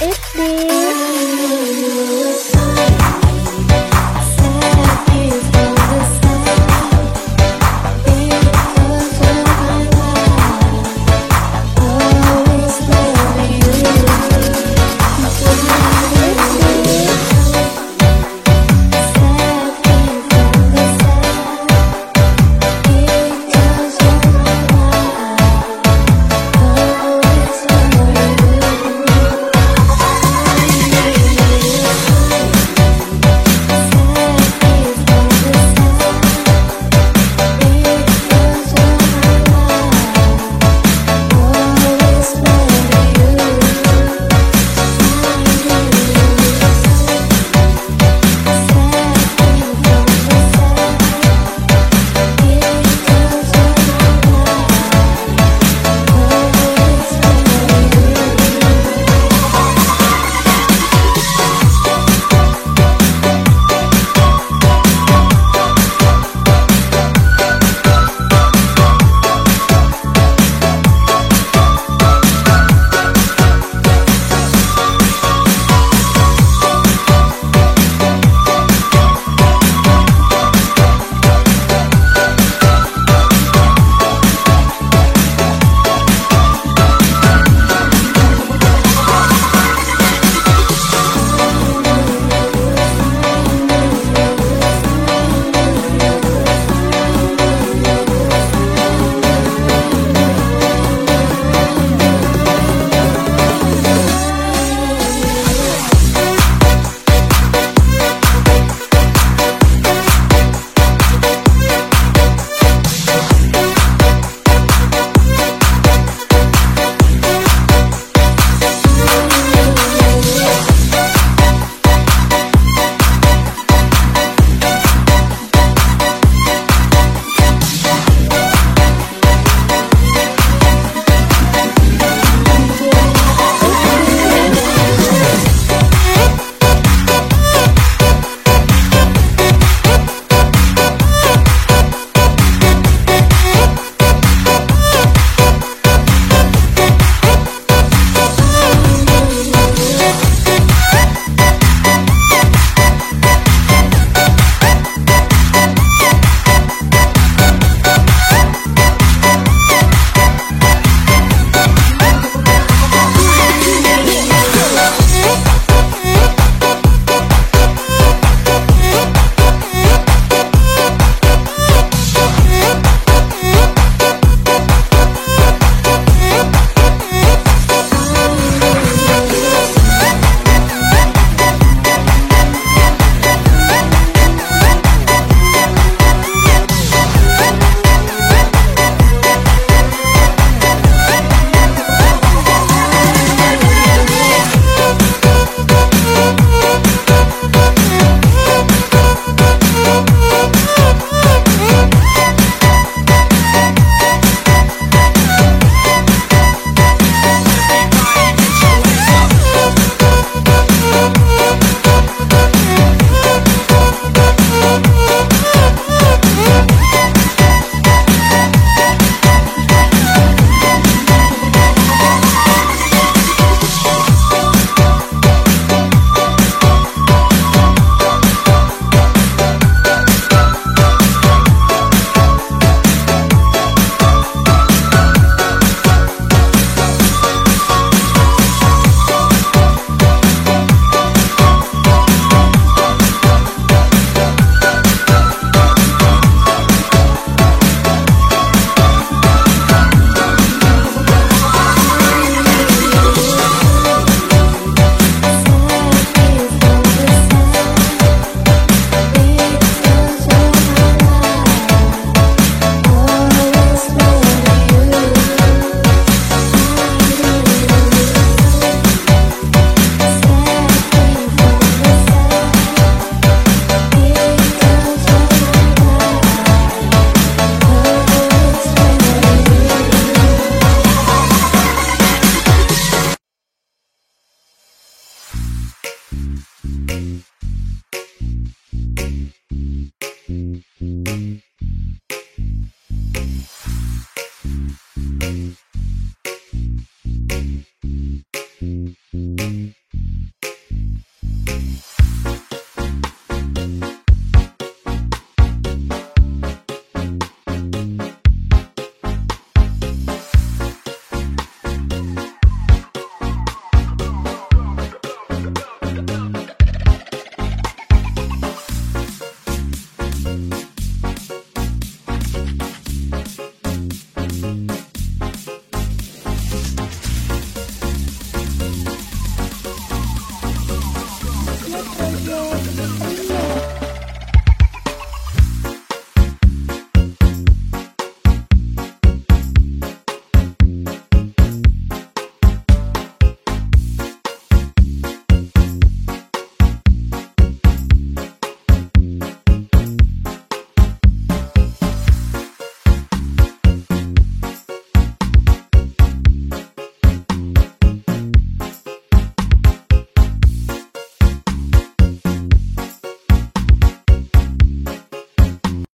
FB